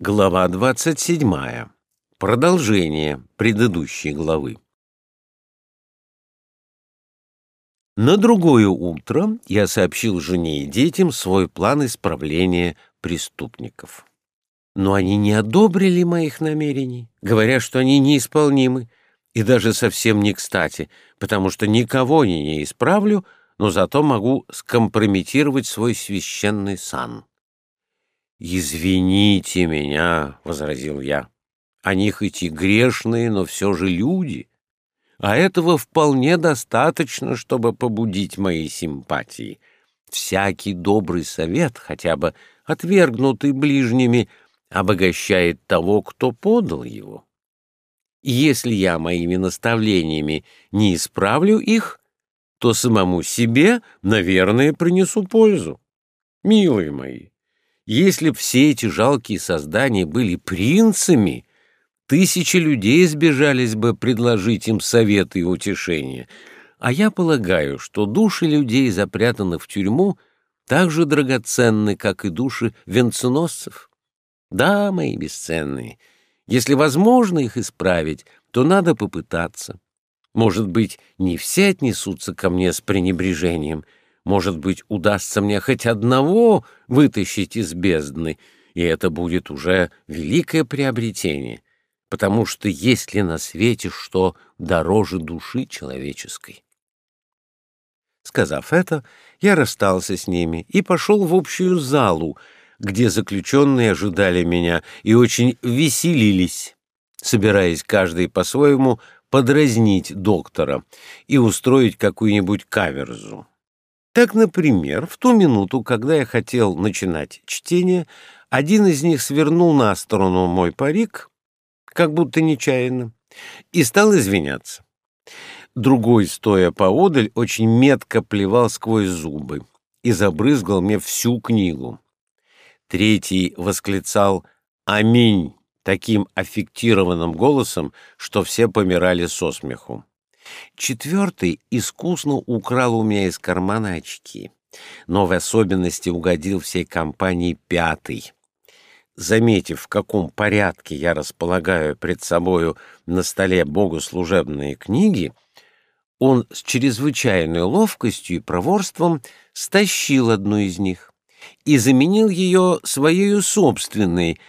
Глава 27. Продолжение предыдущей главы. На другое утро я сообщил жене и детям свой план исправления преступников. Но они не одобрили моих намерений, говоря, что они неисполнимы, и даже совсем не кстати, потому что никого я не исправлю, но зато могу скомпрометировать свой священный сан. «Извините меня», — возразил я. «Они хоть и грешные, но все же люди, а этого вполне достаточно, чтобы побудить мои симпатии. Всякий добрый совет, хотя бы отвергнутый ближними, обогащает того, кто подал его. И если я моими наставлениями не исправлю их, то самому себе, наверное, принесу пользу. Милые мои, если б все эти жалкие создания были принцами, тысячи людей сбежались бы предложить им советы и утешения. А я полагаю, что души людей, запрятаны в тюрьму, так же драгоценны, как и души венценосцев. Да, мои бесценные, если возможно их исправить, то надо попытаться. Может быть, не все отнесутся ко мне с пренебрежением — может быть, удастся мне хоть одного вытащить из бездны, и это будет уже великое приобретение, потому что есть ли на свете что дороже души человеческой? Сказав это, я расстался с ними и пошел в общую залу, где заключенные ожидали меня и очень веселились, собираясь каждый по-своему подразнить доктора и устроить какую-нибудь каверзу. Так, например, в ту минуту, когда я хотел начинать чтение, один из них свернул на сторону мой парик, как будто нечаянно, и стал извиняться. Другой, стоя поодаль, очень метко плевал сквозь зубы и забрызгал мне всю книгу. Третий восклицал «Аминь» таким аффектированным голосом, что все помирали со смеху. Четвертый искусно украл у меня из кармана очки, но в особенности угодил всей компании пятый. Заметив, в каком порядке я располагаю пред собою на столе богослужебные книги, он с чрезвычайной ловкостью и проворством стащил одну из них и заменил ее своей собственной,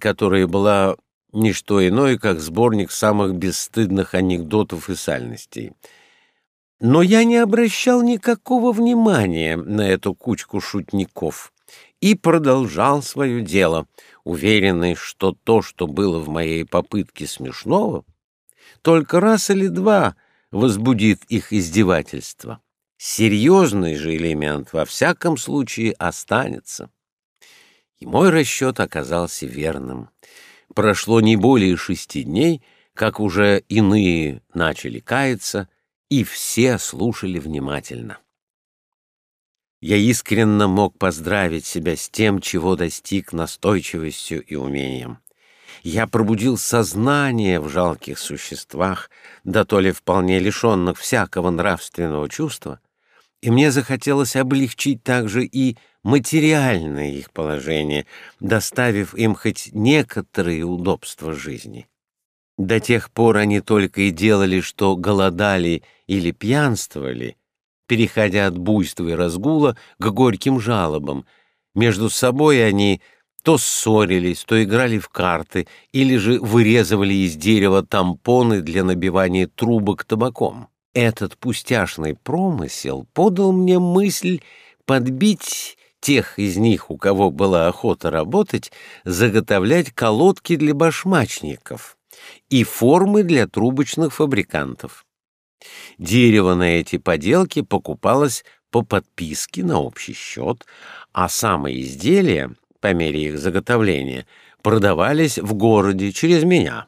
которая была не что иное, как сборник самых бесстыдных анекдотов и сальностей. Но я не обращал никакого внимания на эту кучку шутников и продолжал свое дело, уверенный, что то, что было в моей попытке смешного, только раз или два возбудит их издевательство. Серьезный же элемент во всяком случае останется. И мой расчет оказался верным. Прошло не более шести дней, как уже иные начали каяться, и все слушали внимательно. Я искренне мог поздравить себя с тем, чего достиг настойчивостью и умением. Я пробудил сознание в жалких существах, да то ли вполне лишенных всякого нравственного чувства, и мне захотелось облегчить также и материальное их положение, доставив им хоть некоторые удобства жизни. До тех пор они только и делали, что голодали или пьянствовали, переходя от буйства и разгула к горьким жалобам. Между собой они то ссорились, то играли в карты или же вырезывали из дерева тампоны для набивания трубок табаком. Этот пустяшный промысел подал мне мысль подбить тех из них, у кого была охота работать, заготовлять колодки для башмачников и формы для трубочных фабрикантов. Дерево на эти поделки покупалось по подписке на общий счет, а самые изделия, по мере их заготовления, продавались в городе через меня.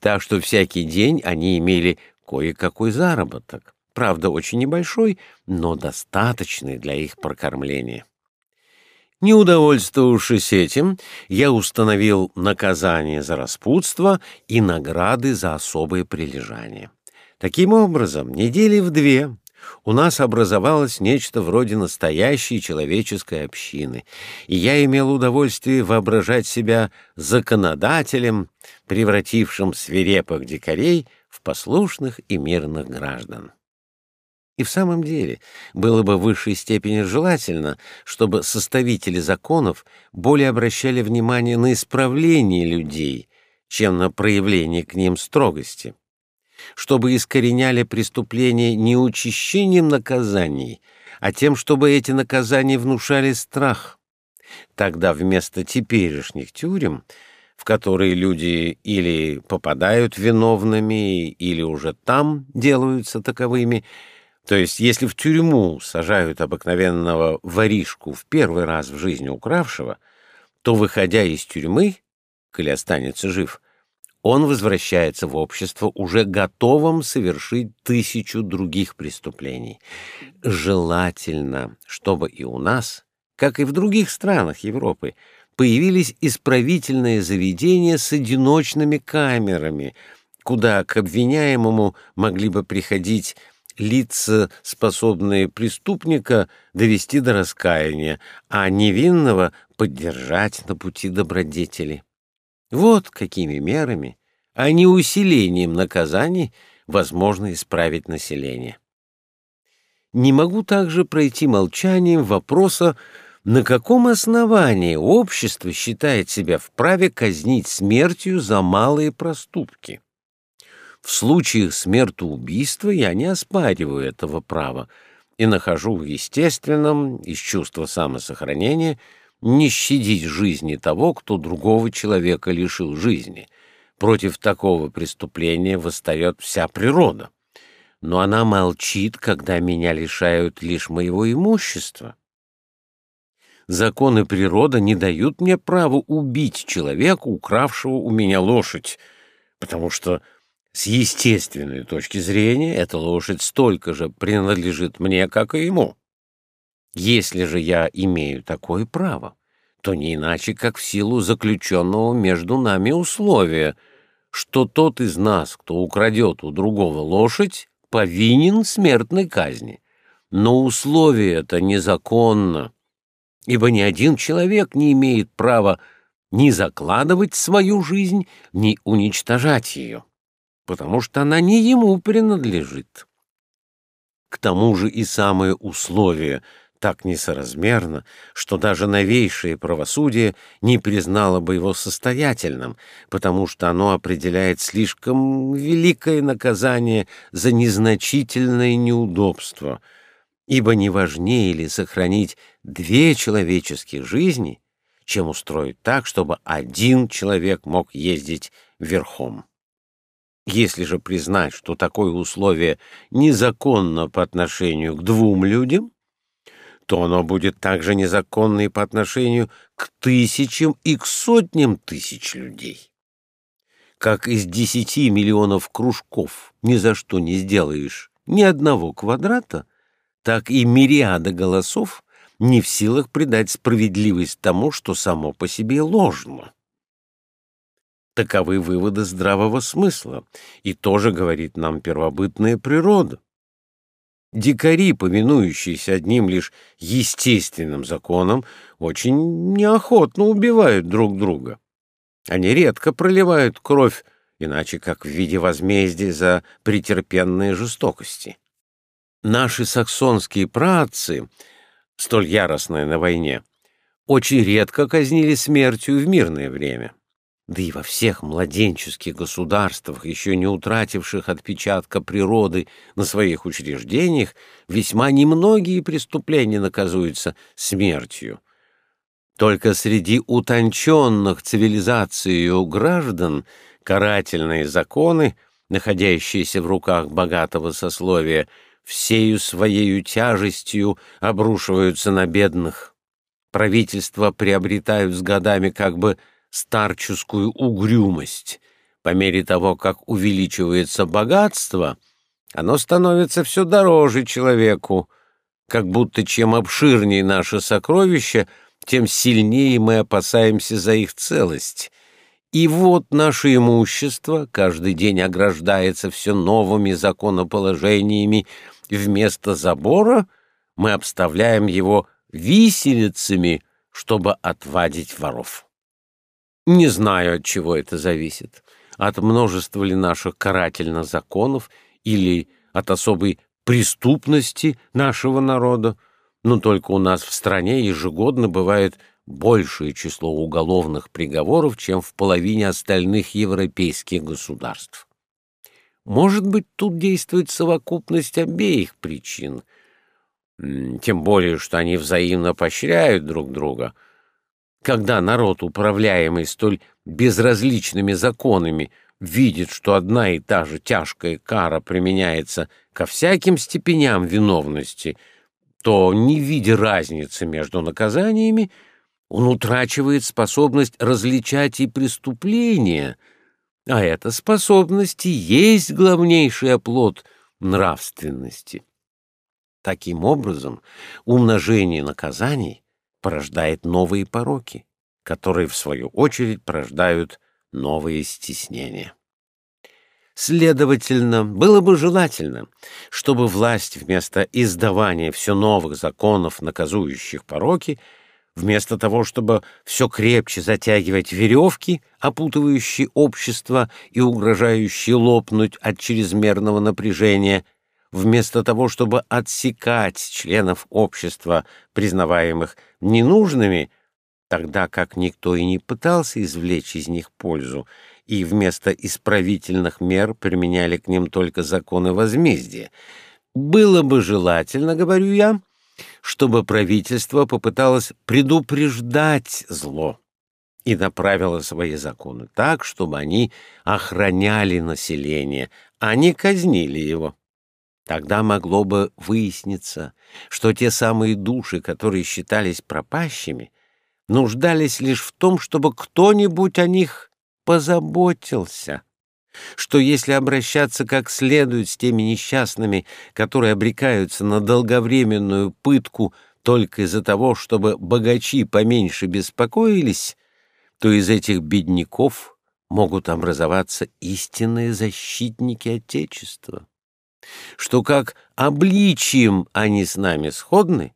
Так что всякий день они имели кое-какой заработок, правда, очень небольшой, но достаточный для их прокормления. Не удовольствовавшись этим, я установил наказание за распутство и награды за особое прилежание. Таким образом, недели в две у нас образовалось нечто вроде настоящей человеческой общины, и я имел удовольствие воображать себя законодателем, превратившим свирепых дикарей в послушных и мирных граждан. И в самом деле было бы в высшей степени желательно, чтобы составители законов более обращали внимание на исправление людей, чем на проявление к ним строгости чтобы искореняли преступления не учащением наказаний, а тем, чтобы эти наказания внушали страх. Тогда вместо теперешних тюрем, в которые люди или попадают виновными, или уже там делаются таковыми, то есть если в тюрьму сажают обыкновенного воришку в первый раз в жизни укравшего, то, выходя из тюрьмы, коли останется жив, он возвращается в общество уже готовым совершить тысячу других преступлений. Желательно, чтобы и у нас, как и в других странах Европы, появились исправительные заведения с одиночными камерами, куда к обвиняемому могли бы приходить лица, способные преступника довести до раскаяния, а невинного поддержать на пути добродетели. Вот какими мерами, а не усилением наказаний, возможно исправить население. Не могу также пройти молчанием вопроса, на каком основании общество считает себя вправе казнить смертью за малые проступки. В случаях смертоубийства я не оспариваю этого права и нахожу естественным из чувства самосохранения не щадить жизни того, кто другого человека лишил жизни. Против такого преступления восстает вся природа. Но она молчит, когда меня лишают лишь моего имущества. Законы природы не дают мне права убить человека, укравшего у меня лошадь, потому что с естественной точки зрения эта лошадь столько же принадлежит мне, как и ему. Если же я имею такое право, то не иначе, как в силу заключенного между нами условия, что тот из нас, кто украдет у другого лошадь, повинен смертной казни. Но условие это незаконно, ибо ни один человек не имеет права ни закладывать свою жизнь, ни уничтожать ее, потому что она не ему принадлежит. К тому же и самое условие — так несоразмерно, что даже новейшее правосудие не признало бы его состоятельным, потому что оно определяет слишком великое наказание за незначительное неудобство, ибо не важнее ли сохранить две человеческие жизни, чем устроить так, чтобы один человек мог ездить верхом. Если же признать, что такое условие незаконно по отношению к двум людям, то оно будет также незаконно и по отношению к тысячам и к сотням тысяч людей. Как из десяти миллионов кружков ни за что не сделаешь ни одного квадрата, так и мириада голосов не в силах придать справедливость тому, что само по себе ложно. Таковы выводы здравого смысла, и тоже говорит нам первобытная природа. Дикари, повинующиеся одним лишь естественным законам, очень неохотно убивают друг друга. Они редко проливают кровь, иначе как в виде возмездия за претерпенные жестокости. Наши саксонские праотцы, столь яростные на войне, очень редко казнили смертью в мирное время да и во всех младенческих государствах, еще не утративших отпечатка природы на своих учреждениях, весьма немногие преступления наказуются смертью. Только среди утонченных цивилизацией граждан карательные законы, находящиеся в руках богатого сословия, всею своею тяжестью обрушиваются на бедных. Правительства приобретают с годами как бы старческую угрюмость. По мере того, как увеличивается богатство, оно становится все дороже человеку, как будто чем обширнее наше сокровище, тем сильнее мы опасаемся за их целость. И вот наше имущество каждый день ограждается все новыми законоположениями вместо забора мы обставляем его виселицами, чтобы отвадить воров. Не знаю, от чего это зависит. От множества ли наших карательных законов или от особой преступности нашего народа, но только у нас в стране ежегодно бывает большее число уголовных приговоров, чем в половине остальных европейских государств. Может быть, тут действует совокупность обеих причин, тем более, что они взаимно поощряют друг друга. Когда народ, управляемый столь безразличными законами, видит, что одна и та же тяжкая кара применяется ко всяким степеням виновности, то, не видя разницы между наказаниями, он утрачивает способность различать и преступления, а эта способность и есть главнейший оплот нравственности. Таким образом, умножение наказаний порождает новые пороки, которые, в свою очередь, порождают новые стеснения. Следовательно, было бы желательно, чтобы власть вместо издавания все новых законов, наказующих пороки, вместо того, чтобы все крепче затягивать веревки, опутывающие общество и угрожающие лопнуть от чрезмерного напряжения, вместо того, чтобы отсекать членов общества, признаваемых ненужными, тогда как никто и не пытался извлечь из них пользу, и вместо исправительных мер применяли к ним только законы возмездия. Было бы желательно, говорю я, чтобы правительство попыталось предупреждать зло и направило свои законы так, чтобы они охраняли население, а не казнили его. Тогда могло бы выясниться, что те самые души, которые считались пропащими, нуждались лишь в том, чтобы кто-нибудь о них позаботился, что если обращаться как следует с теми несчастными, которые обрекаются на долговременную пытку только из-за того, чтобы богачи поменьше беспокоились, то из этих бедняков могут образоваться истинные защитники Отечества, что как обличием они с нами сходны,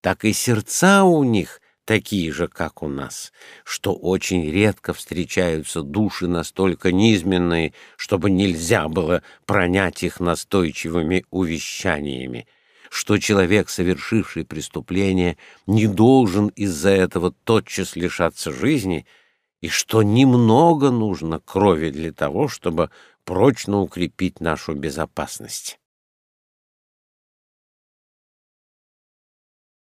так и сердца у них такие же, как у нас, что очень редко встречаются души настолько низменные, чтобы нельзя было пронять их настойчивыми увещаниями, что человек, совершивший преступление, не должен из-за этого тотчас лишаться жизни, и что немного нужно крови для того, чтобы прочно укрепить нашу безопасность.